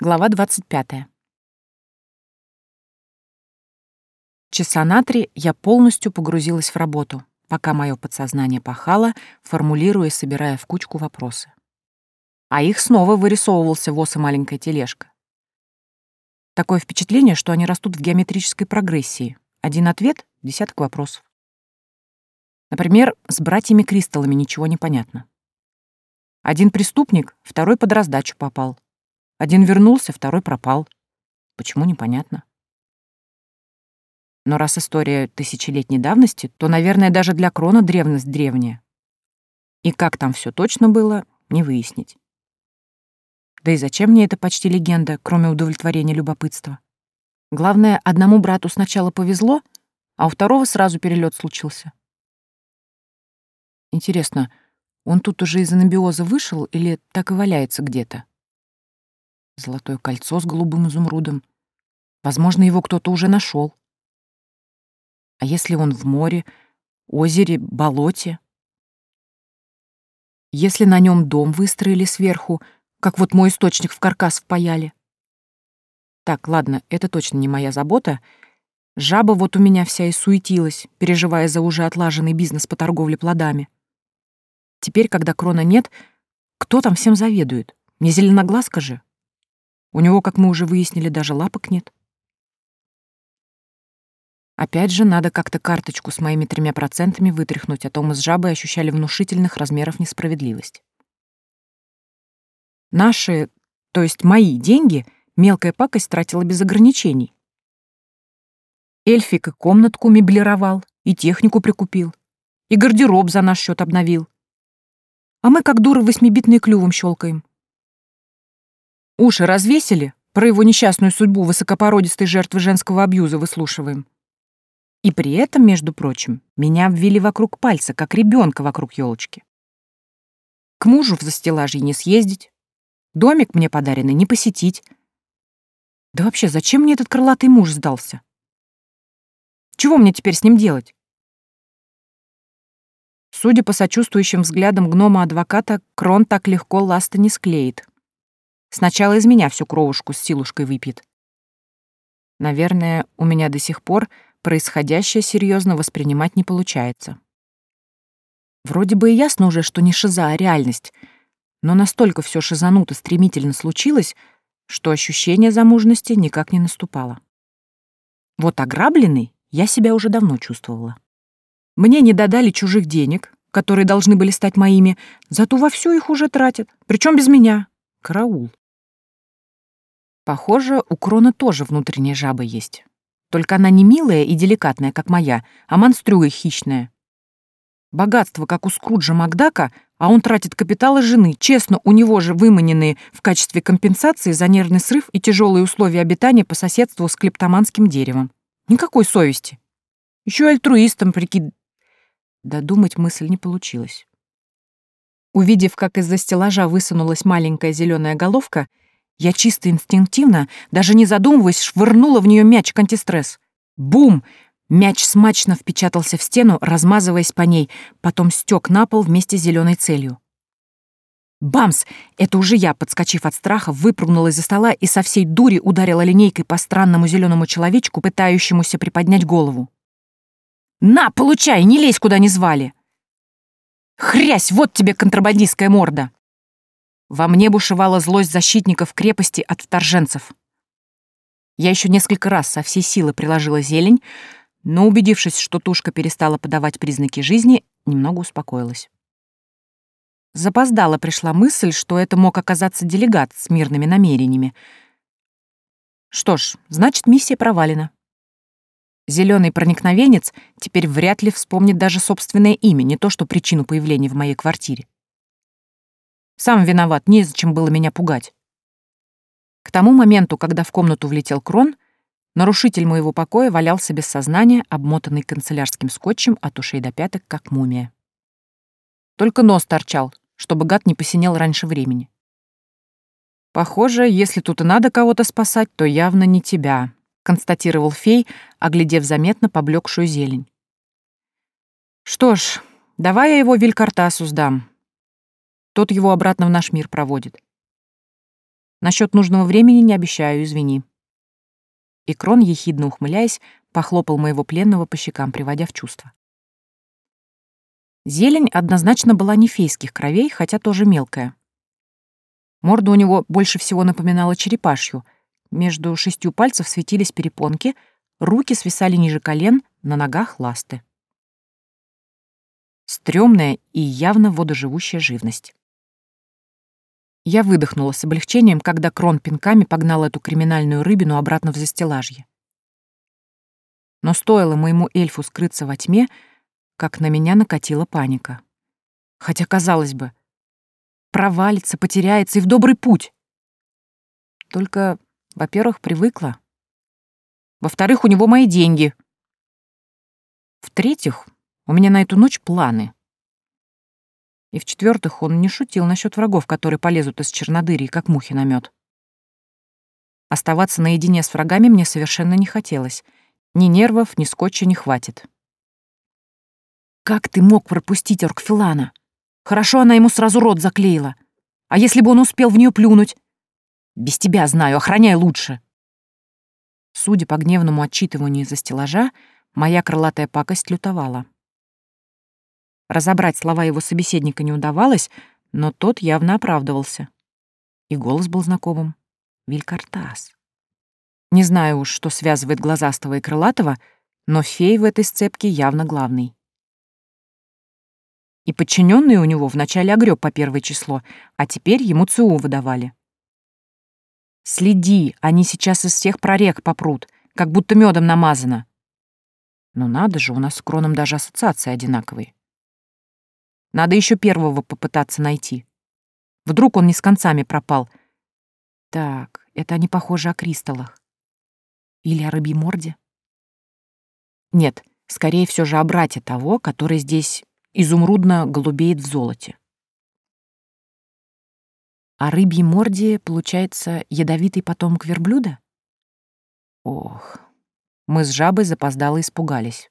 Глава 25. Часа на три я полностью погрузилась в работу, пока мое подсознание пахало, формулируя и собирая в кучку вопросы. А их снова вырисовывался воз и маленькая тележка. Такое впечатление, что они растут в геометрической прогрессии. Один ответ — десяток вопросов. Например, с братьями Кристаллами ничего не понятно. Один преступник, второй под раздачу попал. Один вернулся, второй пропал. Почему, непонятно. Но раз история тысячелетней давности, то, наверное, даже для Крона древность древняя. И как там все точно было, не выяснить. Да и зачем мне эта почти легенда, кроме удовлетворения любопытства? Главное, одному брату сначала повезло, а у второго сразу перелет случился. Интересно, он тут уже из анабиоза вышел или так и валяется где-то? Золотое кольцо с голубым изумрудом. Возможно, его кто-то уже нашел. А если он в море, озере, болоте? Если на нем дом выстроили сверху, как вот мой источник в каркас впаяли? Так, ладно, это точно не моя забота. Жаба вот у меня вся и суетилась, переживая за уже отлаженный бизнес по торговле плодами. Теперь, когда крона нет, кто там всем заведует? Не зеленоглазка же? У него, как мы уже выяснили, даже лапок нет. Опять же, надо как-то карточку с моими тремя процентами вытряхнуть, а то мы с жабой ощущали внушительных размеров несправедливость. Наши, то есть мои деньги, мелкая пакость тратила без ограничений. Эльфик и комнатку меблировал, и технику прикупил, и гардероб за наш счет обновил. А мы, как дуры, восьмибитные клювом щелкаем. Уши развесили, про его несчастную судьбу высокопородистой жертвы женского абьюза выслушиваем. И при этом, между прочим, меня обвили вокруг пальца, как ребенка вокруг елочки. К мужу в застеллажье не съездить, домик мне подаренный не посетить. Да вообще, зачем мне этот крылатый муж сдался? Чего мне теперь с ним делать? Судя по сочувствующим взглядам гнома-адвоката, Крон так легко ласта не склеит. Сначала из меня всю кровушку с силушкой выпьет. Наверное, у меня до сих пор происходящее серьезно воспринимать не получается. Вроде бы и ясно уже, что не шиза, а реальность, но настолько все шизануто стремительно случилось, что ощущение замужности никак не наступало. Вот ограбленный я себя уже давно чувствовала. Мне не додали чужих денег, которые должны были стать моими, зато вовсю их уже тратят, причем без меня. Караул. Похоже, у Крона тоже внутренняя жаба есть. Только она не милая и деликатная, как моя, а монстрюга хищная. Богатство, как у Скруджа Макдака, а он тратит капиталы жены, честно, у него же выманенные в качестве компенсации за нервный срыв и тяжелые условия обитания по соседству с клептоманским деревом. Никакой совести. Еще альтруистом прикид... Додумать мысль не получилось. Увидев, как из-за стеллажа высунулась маленькая зеленая головка, я чисто инстинктивно, даже не задумываясь, швырнула в нее мяч антистресс. Бум! Мяч смачно впечатался в стену, размазываясь по ней, потом стек на пол вместе с зеленой целью. Бамс! Это уже я, подскочив от страха, выпрыгнула из-за стола и со всей дури ударила линейкой по странному зеленому человечку, пытающемуся приподнять голову. «На, получай, не лезь, куда не звали!» «Хрясь, вот тебе контрабандистская морда!» Во мне бушевала злость защитников крепости от вторженцев. Я еще несколько раз со всей силы приложила зелень, но, убедившись, что тушка перестала подавать признаки жизни, немного успокоилась. Запоздала пришла мысль, что это мог оказаться делегат с мирными намерениями. Что ж, значит, миссия провалена. Зеленый проникновенец теперь вряд ли вспомнит даже собственное имя, не то что причину появления в моей квартире. Сам виноват, незачем было меня пугать. К тому моменту, когда в комнату влетел Крон, нарушитель моего покоя валялся без сознания, обмотанный канцелярским скотчем от ушей до пяток, как мумия. Только нос торчал, чтобы гад не посинел раньше времени. «Похоже, если тут и надо кого-то спасать, то явно не тебя», — констатировал фей, оглядев заметно поблекшую зелень. «Что ж, давай я его Вилькартасу сдам. Тот его обратно в наш мир проводит. Насчет нужного времени не обещаю, извини. И Крон, ехидно ухмыляясь, похлопал моего пленного по щекам, приводя в чувство. Зелень однозначно была не фейских кровей, хотя тоже мелкая. Морда у него больше всего напоминала черепашью. Между шестью пальцев светились перепонки, руки свисали ниже колен, на ногах ласты. Стрёмная и явно водоживущая живность. Я выдохнула с облегчением, когда Крон пинками погнал эту криминальную рыбину обратно в застелажье. Но стоило моему эльфу скрыться во тьме, как на меня накатила паника. Хотя, казалось бы, провалится, потеряется и в добрый путь. Только, во-первых, привыкла. Во-вторых, у него мои деньги. В-третьих, у меня на эту ночь планы. И в-четвертых, он не шутил насчет врагов, которые полезут из чернодырии, как мухи на мед. Оставаться наедине с врагами мне совершенно не хотелось. Ни нервов, ни скотча не хватит. «Как ты мог пропустить Оркфилана? Хорошо она ему сразу рот заклеила. А если бы он успел в нее плюнуть? Без тебя знаю, охраняй лучше». Судя по гневному отчитыванию из-за стеллажа, моя крылатая пакость лютовала. Разобрать слова его собеседника не удавалось, но тот явно оправдывался. И голос был знакомым. Вилькартас. Не знаю уж, что связывает глазастого и крылатого, но фей в этой сцепке явно главный. И подчиненные у него вначале огреб по первое число, а теперь ему ЦУ выдавали. «Следи, они сейчас из всех прорек попрут, как будто медом намазано». Но надо же, у нас с Кроном даже ассоциации одинаковые. Надо еще первого попытаться найти. Вдруг он не с концами пропал. Так, это они похожи о кристаллах. Или о рыбьей морде? Нет, скорее все же о брате того, который здесь изумрудно голубеет в золоте. А рыбьей морде, получается, ядовитый потомок верблюда? Ох, мы с жабой запоздало испугались.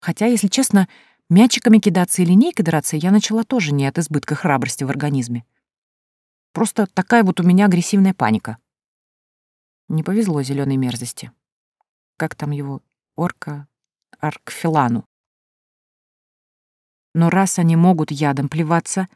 Хотя, если честно, Мячиками кидаться и линейкой драться я начала тоже не от избытка храбрости в организме. Просто такая вот у меня агрессивная паника. Не повезло зеленой мерзости. Как там его? Орка? Аркфилану. Но раз они могут ядом плеваться,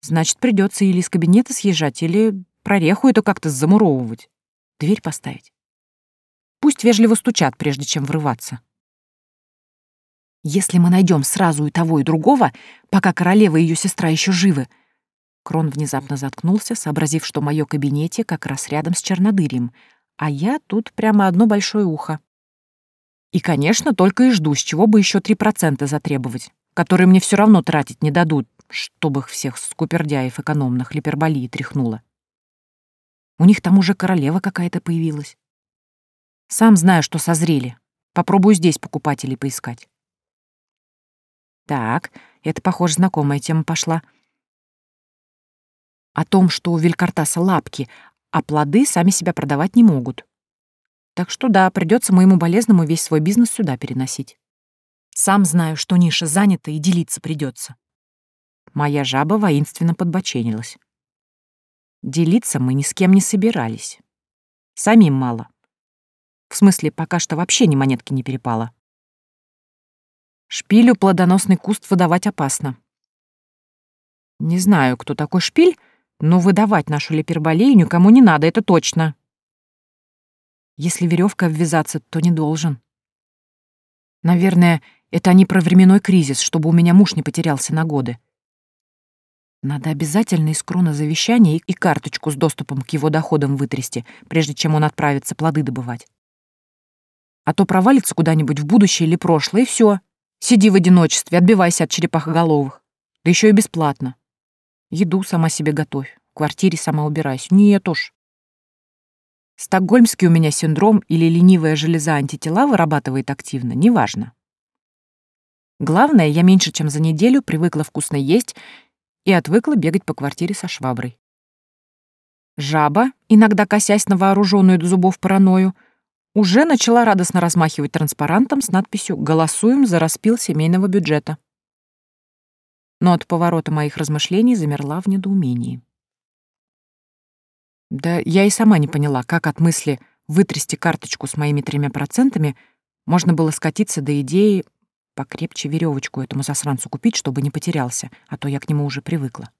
значит, придется или из кабинета съезжать, или прореху эту как-то замуровывать. Дверь поставить. Пусть вежливо стучат, прежде чем врываться. Если мы найдем сразу и того, и другого, пока королева и ее сестра еще живы...» Крон внезапно заткнулся, сообразив, что мое кабинете как раз рядом с чернодырем, а я тут прямо одно большое ухо. И, конечно, только и жду, с чего бы еще три процента затребовать, которые мне все равно тратить не дадут, чтобы их всех скупердяев экономных липерболии тряхнуло. У них там уже королева какая-то появилась. Сам знаю, что созрели. Попробую здесь покупателей поискать. Так, это, похоже, знакомая тема пошла. О том, что у Вилькартаса лапки, а плоды сами себя продавать не могут. Так что да, придется моему болезному весь свой бизнес сюда переносить. Сам знаю, что ниша занята и делиться придется. Моя жаба воинственно подбоченилась. Делиться мы ни с кем не собирались. Самим мало. В смысле, пока что вообще ни монетки не перепало. Шпилю плодоносный куст выдавать опасно. Не знаю, кто такой шпиль, но выдавать нашу липерболею никому не надо, это точно. Если веревка обвязаться, то не должен. Наверное, это они про временной кризис, чтобы у меня муж не потерялся на годы. Надо обязательно из крона завещания и карточку с доступом к его доходам вытрясти, прежде чем он отправится плоды добывать. А то провалится куда-нибудь в будущее или прошлое, и все. Сиди в одиночестве, отбивайся от черепахоголовых. Да еще и бесплатно. Еду сама себе готовь, в квартире сама убирайся. Нет уж. Стокгольмский у меня синдром или ленивая железа антитела вырабатывает активно, неважно. Главное, я меньше чем за неделю привыкла вкусно есть и отвыкла бегать по квартире со шваброй. Жаба, иногда косясь на вооруженную до зубов паранойю, уже начала радостно размахивать транспарантом с надписью «Голосуем за распил семейного бюджета». Но от поворота моих размышлений замерла в недоумении. Да я и сама не поняла, как от мысли вытрясти карточку с моими тремя процентами можно было скатиться до идеи покрепче веревочку этому засранцу купить, чтобы не потерялся, а то я к нему уже привыкла.